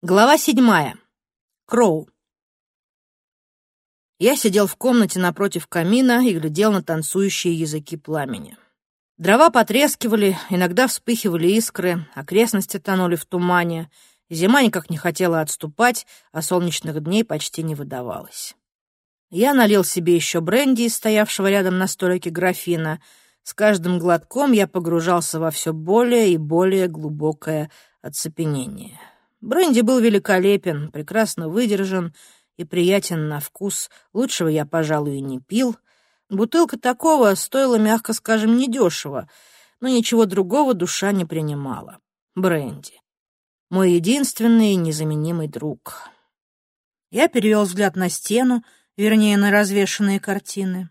Глава седьмая. Кроу. Я сидел в комнате напротив камина и глядел на танцующие языки пламени. Дрова потрескивали, иногда вспыхивали искры, окрестности тонули в тумане, зима никак не хотела отступать, а солнечных дней почти не выдавалось. Я налил себе еще бренди из стоявшего рядом на столике графина. С каждым глотком я погружался во все более и более глубокое оцепенение. Бренди был великолепен, прекрасно выдержан и приятен на вкус. Лучшего я, пожалуй, и не пил. Бутылка такого стоила, мягко скажем, недешево, но ничего другого душа не принимала. Бренди. Мой единственный и незаменимый друг. Я перевел взгляд на стену, вернее, на развешанные картины.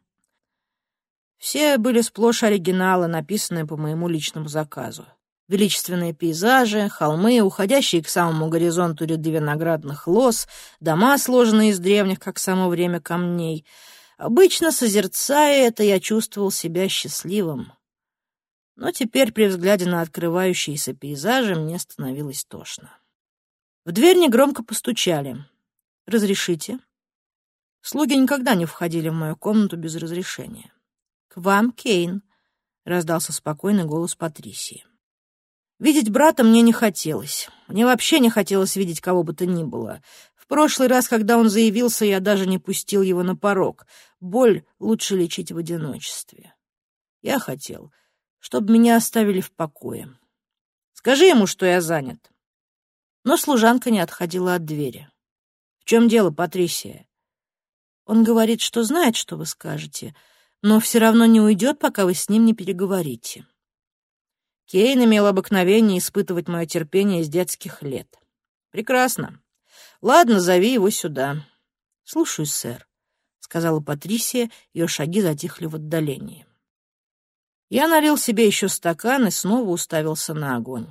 Все были сплошь оригиналы, написанные по моему личному заказу величественные пейзажи, холмы, уходящие к самому горизонту ряды виноградных лоз, дома, сложенные из древних, как само время, камней. Обычно, созерцая это, я чувствовал себя счастливым. Но теперь при взгляде на открывающиеся пейзажи мне становилось тошно. В дверь негромко постучали. «Разрешите?» Слуги никогда не входили в мою комнату без разрешения. «К вам, Кейн», — раздался спокойный голос Патрисии. Видеть брата мне не хотелось. Мне вообще не хотелось видеть кого бы то ни было. В прошлый раз, когда он заявился, я даже не пустил его на порог. Боль лучше лечить в одиночестве. Я хотел, чтобы меня оставили в покое. Скажи ему, что я занят. Но служанка не отходила от двери. В чем дело, Патрисия? Он говорит, что знает, что вы скажете, но все равно не уйдет, пока вы с ним не переговорите. Кейн имел обыкновение испытывать мое терпение с детских лет. Прекрасно. Ладно, зови его сюда. Слушаюсь, сэр, сказала Патрисия, ее шаги затихли в отдалении. Я налил себе еще стакан и снова уставился на огонь.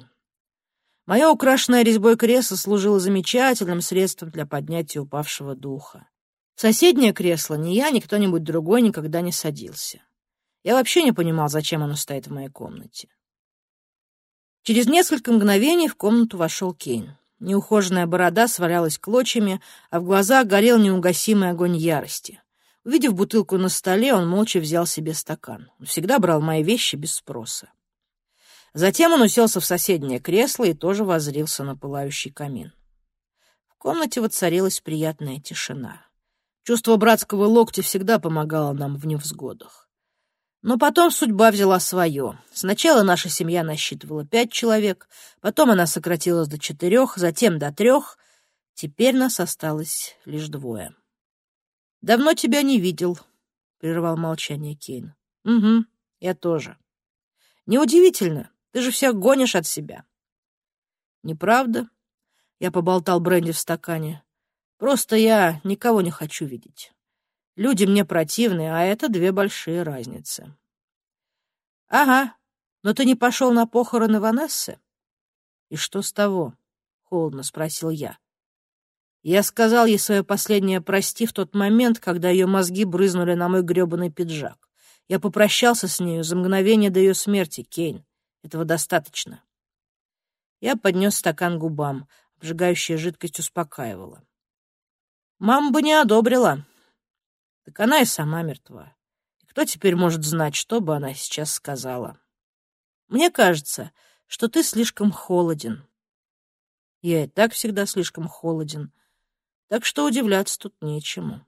Мое украшенное резьбой кресло служило замечательным средством для поднятия упавшего духа. В соседнее кресло ни я, ни кто-нибудь другой никогда не садился. Я вообще не понимал, зачем оно стоит в моей комнате. Через несколько мгновений в комнату вошел Кейн. Неухоженная борода свалялась клочьями, а в глазах горел неугасимый огонь ярости. Увидев бутылку на столе, он молча взял себе стакан. Он всегда брал мои вещи без спроса. Затем он уселся в соседнее кресло и тоже воззрился на пылающий камин. В комнате воцарилась приятная тишина. Чувство братского локтя всегда помогало нам в невзгодах. Но потом судьба взяла свое. Сначала наша семья насчитывала пять человек, потом она сократилась до четырех, затем до трех. Теперь нас осталось лишь двое. «Давно тебя не видел», — прервал молчание Кейн. «Угу, я тоже. Неудивительно, ты же всех гонишь от себя». «Неправда?» — я поболтал бренди в стакане. «Просто я никого не хочу видеть». Люди мне противны, а это две большие разницы. — Ага, но ты не пошел на похороны Ванессы? — И что с того? — холодно спросил я. Я сказал ей свое последнее «прости» в тот момент, когда ее мозги брызнули на мой гребаный пиджак. Я попрощался с нею за мгновение до ее смерти, Кейн. Этого достаточно. Я поднес стакан губам. Обжигающая жидкость успокаивала. Мама бы не одобрила, так она и сама мертва. И кто теперь может знать, что бы она сейчас сказала? Мне кажется, что ты слишком холоден. Я и так всегда слишком холоден, так что удивляться тут нечему.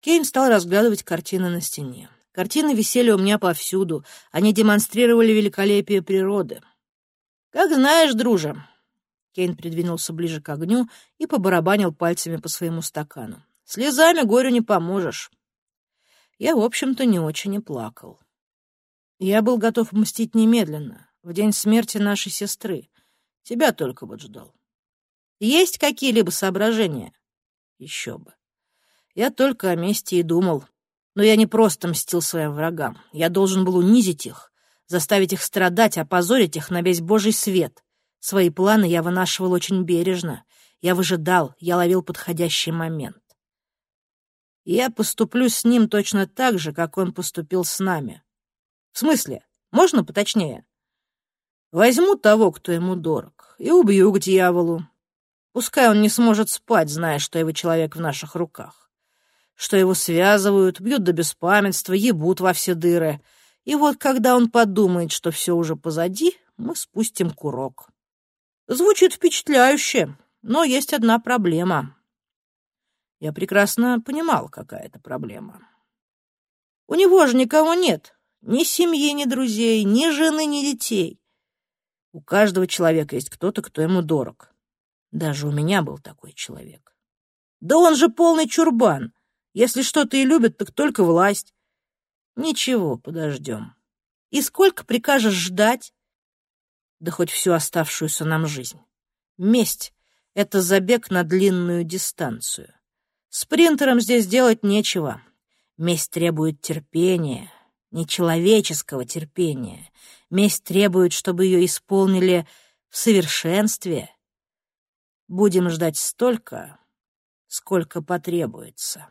Кейн стал разглядывать картины на стене. Картины висели у меня повсюду, они демонстрировали великолепие природы. «Как знаешь, друже», Кейн придвинулся ближе к огню и побарабанил пальцами по своему стакану. Слезами горю не поможешь. Я, в общем-то, не очень и плакал. Я был готов мстить немедленно, в день смерти нашей сестры. Тебя только вот ждал. Есть какие-либо соображения? Еще бы. Я только о мести и думал. Но я не просто мстил своим врагам. Я должен был унизить их, заставить их страдать, опозорить их на весь божий свет. Свои планы я вынашивал очень бережно. Я выжидал, я ловил подходящий момент я поступлю с ним точно так же, как он поступил с нами. В смысле? Можно поточнее? Возьму того, кто ему дорог, и убью к дьяволу. Пускай он не сможет спать, зная, что его человек в наших руках. Что его связывают, бьют до беспамятства, ебут во все дыры. И вот когда он подумает, что все уже позади, мы спустим курок. Звучит впечатляюще, но есть одна проблема. Я прекрасно понимал, какая это проблема. У него же никого нет. Ни семьи, ни друзей, ни жены, ни детей. У каждого человека есть кто-то, кто ему дорог. Даже у меня был такой человек. Да он же полный чурбан. Если что-то и любит, так только власть. Ничего, подождем. И сколько прикажешь ждать? Да хоть всю оставшуюся нам жизнь. Месть — это забег на длинную дистанцию. Спринтерам здесь делать нечего. Месть требует терпения, нечеловеческого терпения. Месть требует, чтобы ее исполнили в совершенстве. Будем ждать столько, сколько потребуется.